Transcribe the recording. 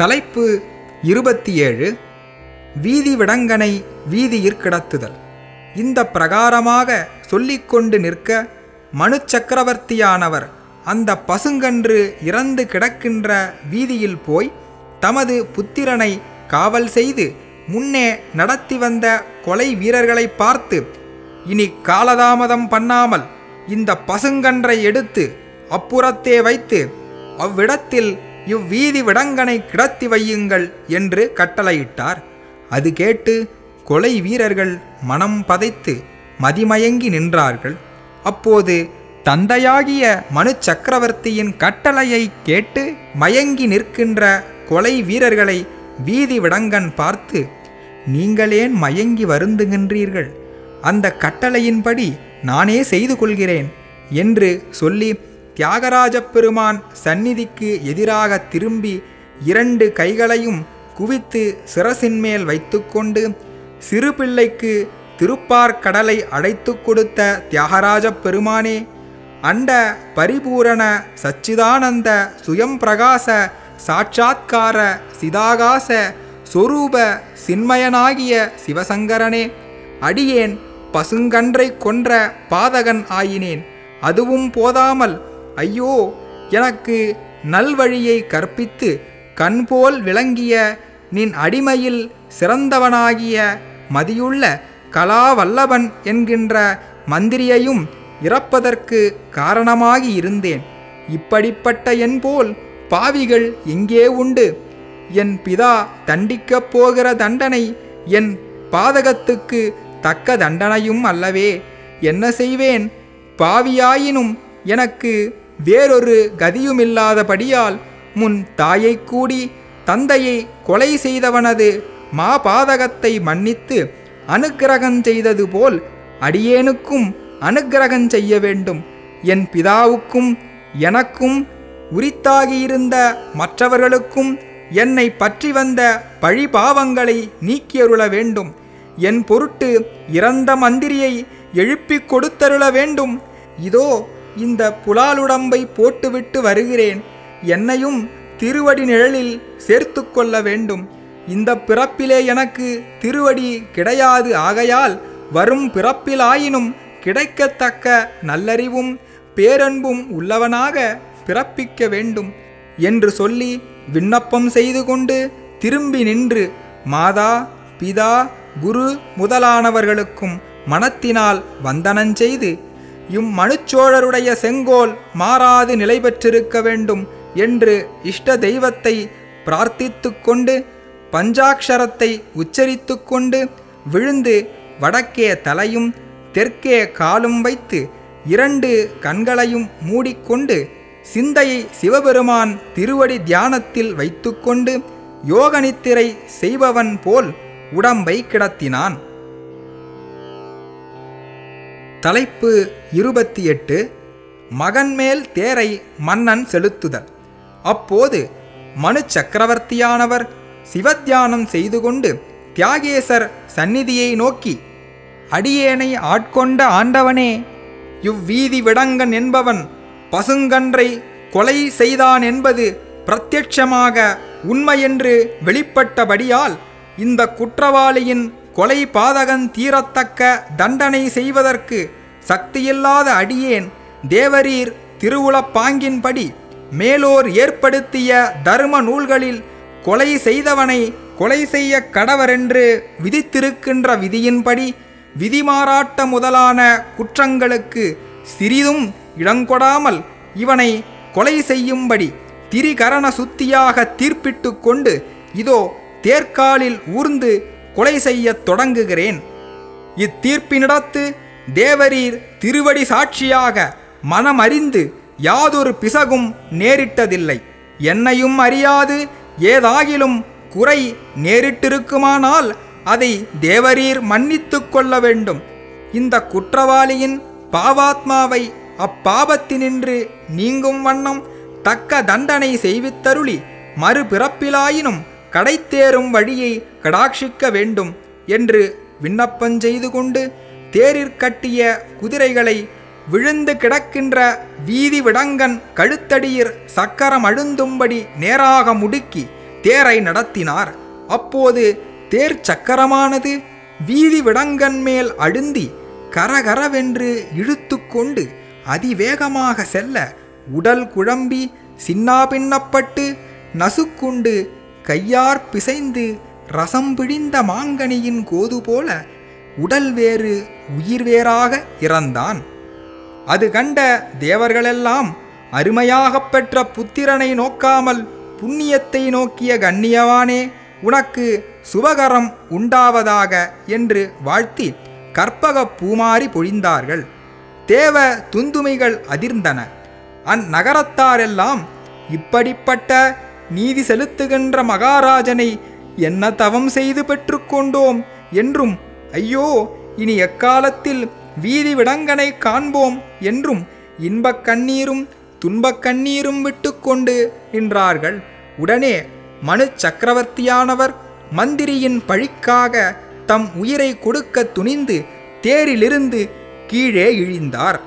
தலைப்பு இருபத்தி ஏழு வீதி விடங்கனை வீதியிற் கிடத்துதல். இந்த பிரகாரமாக சொல்லிக்கொண்டு நிற்க மனு சக்கரவர்த்தியானவர் அந்த பசுங்கன்று இறந்து கிடக்கின்ற வீதியில் போய் தமது புத்திரனை காவல் செய்து முன்னே நடத்தி வந்த கொலை வீரர்களை பார்த்து இனி காலதாமதம் பண்ணாமல் இந்த பசுங்கன்றை எடுத்து அப்புறத்தே வைத்து அவ்விடத்தில் இவ்வீதி விடங்கனை கிடத்தி வையுங்கள் என்று கட்டளையிட்டார். அது கேட்டு கொலை வீரர்கள் மனம் பதைத்து மதிமயங்கி நின்றார்கள். அப்போது தந்தையாகிய மனு சக்கரவர்த்தியின் கட்டளையை கேட்டு மயங்கி நிற்கின்ற கொலை வீரர்களை வீதி விடங்கன் பார்த்து நீங்களேன் மயங்கி வருந்துகின்றீர்கள் அந்த கட்டளையின்படி நானே செய்து கொள்கிறேன் என்று சொல்லி தியாகராஜ பெருமான் சந்நிதிக்கு எதிராக திரும்பி இரண்டு கைகளையும் குவித்து சிரசின்மேல் வைத்துக்கொண்டு சிறு பிள்ளைக்கு திருப்பார்கடலை அடைத்து கொடுத்த தியாகராஜ பெருமானே அண்ட பரிபூரண சச்சிதானந்த சுயம் பிரகாச சாட்சாத்கார சிதாகாச சொரூப சின்மயனாகிய சிவசங்கரனே அடியேன் பசுங்கன்றை கொன்ற பாதகன் ஆயினேன் அதுவும் போதாமல் ஐயோ எனக்கு நல்வழியை கற்பித்து கண்போல் விளங்கிய நின் அடிமையில் சிறந்தவனாகிய மதியுள்ள கலாவல்லவன் என்கின்ற மந்திரியையும் இறப்பதற்கு காரணமாகி இருந்தேன். இப்படிப்பட்ட என் போல் பாவிகள் எங்கே உண்டு? என் பிதா தண்டிக்கப் போகிற தண்டனை என் பாதகத்துக்கு தக்க தண்டனையும் அல்லவே. என்ன செய்வேன்? பாவியாயினும் எனக்கு வேறொரு கதியுமில்லாதபடியால் முன் தாயை கூடி தந்தையை கொலை செய்தவனது மாபாதகத்தை மன்னித்து அனுக்கிரகம் செய்தது போல் அடியேனுக்கும் அனுக்கிரகம் செய்ய வேண்டும். என் பிதாவுக்கும் எனக்கும் உரித்தாகியிருந்த மற்றவர்களுக்கும் என்னை பற்றி வந்த பழி பாவங்களை நீக்கியருள வேண்டும். என் பொருட்டு இறந்த மந்திரியை எழுப்பிக் கொடுத்தருள வேண்டும். இதோ இந்த புலாலுடம்பை போட்டுவிட்டு வருகிறேன். என்னையும் திருவடி நிழலில் சேர்த்து கொள்ள வேண்டும். இந்த பிறப்பிலே எனக்கு திருவடி கிடையாது ஆகையால் வரும் பிறப்பிலாயினும் கிடைக்கத்தக்க நல்லறிவும் பேரன்பும் உள்ளவனாக பிறப்பிக்க வேண்டும் என்று சொல்லி விண்ணப்பம் செய்து கொண்டு திரும்பி நின்று மாதா பிதா குரு முதலானவர்களுக்கும் மனத்தினால் வந்தனஞ்செய்து இம்மனுச்சோழருடைய செங்கோல் மாறாது நிலை பெற்றிருக்க வேண்டும் என்று இஷ்ட தெய்வத்தை பிரார்த்தித்து கொண்டு பஞ்சாட்சரத்தை உச்சரித்து கொண்டு விழுந்து வடக்கே தலையும் தெற்கே காலும் வைத்து இரண்டு கண்களையும் மூடிக்கொண்டு சிந்தையை சிவபெருமான் திருவடி தியானத்தில் வைத்துக்கொண்டு யோகனித்திரை செய்பவன் போல் உடம்பை கிடத்தினான். தலைப்பு இருபத்தி எட்டு மகன்மேல் தேரை மன்னன் செலுத்துதல். அப்போது மனு சக்கரவர்த்தியானவர் சிவத்தியானம் செய்து கொண்டு தியாகேசர் சந்நிதியை நோக்கி அடியேனை ஆட்கொண்ட ஆண்டவனே இவ்வீதி விடங்கன் என்பவன் பசுங்கன்றை கொலை செய்தான் என்பது பிரத்யட்சமாக உண்மையென்று வெளிப்பட்டபடியால் இந்த குற்றவாளியின் கொலை பாதகன் தீரத்தக்க தண்டனை செய்வதற்கு சக்தியில்லாத அடியேன் தேவரீர் திருவுளப்பாங்கின்படி மேலோர் ஏற்படுத்திய தர்ம நூல்களில் கொலை செய்தவனை கொலை செய்ய கடவரென்று விதித்திருக்கின்ற விதியின்படி விதிமாறாட்ட முதலான குற்றங்களுக்கு சிறிதும் இடங்கொடாமல் இவனை கொலை செய்யும்படி திரிகரண சுத்தியாக தீர்ப்பிட்டு கொண்டு இதோ தேர்காலில் ஊர்ந்து கொலை செய்யத் தொடங்குகிறேன். இத்தீர்ப்பினிடத்து தேவரீர் திருவடி சாட்சியாக மனமறிந்து யாதொரு பிசகும் நேரிட்டதில்லை. என்னையும் அறியாது ஏதாகிலும் குறை நேரிட்டிருக்குமானால் அதை தேவரீர் மன்னித்து கொள்ள வேண்டும். இந்த குற்றவாளியின் பாவாத்மாவை அப்பாபத்தினின்று நீங்கும் வண்ணம் தக்க தண்டனை செய்வித்தருளி மறுபிறப்பிலாயினும் கடைத்தேறும் வழியை கடாட்சிக்க வேண்டும் என்று விண்ணப்பஞ்செய்து கொண்டு தேரிற்கட்டிய குதிரைகளை விழுந்து கிடக்கின்ற வீதி விடங்கன் கழுத்தடியிற் சக்கரம் அழுந்தும்படி நேராக முடுக்கி தேரை நடத்தினார். அப்போது தேர் சக்கரமானது வீதி விடங்கன் மேல் அழுந்தி கரகரவென்று இழுத்துக்கொண்டு அதிவேகமாக செல்ல உடல் குழம்பி சின்னாபின்னப்பட்டு நசுக்குண்டு கையார் பிசைந்து ரசம் பிழிந்த மாங்கனியின் கோது போல உடல் வேறு உயிர் வேறாக இறந்தான். அது கண்ட தேவர்களெல்லாம் அருமையாகப் பெற்ற புத்திரனை நோக்காமல் புண்ணியத்தை நோக்கிய கண்ணியவானே உனக்கு சுபகரம் உண்டாவதாக என்று வாழ்த்தி கற்பக பூமாரி பொழிந்தார்கள். தேவ துந்துமைகள் அதிர்ந்தன. அந்நகரத்தாரெல்லாம் இப்படிப்பட்ட நீதி செலுத்துகின்ற மகாராஜனை என்ன தவம் செய்து பெற்றுக்கொண்டோம் என்றும் ஐயோ இனி எக்காலத்தில் வீதி விடங்கனை காண்போம் என்றும் இன்பக் கண்ணீரும் துன்பக் கண்ணீரும் விட்டுக்கொண்டு நின்றார்கள். உடனே மனு சக்கரவர்த்தியானவர் மந்திரியின் பழிக்காக தம் உயிரை கொடுக்க துணிந்து தேரிலிருந்து கீழே இழிந்தார்.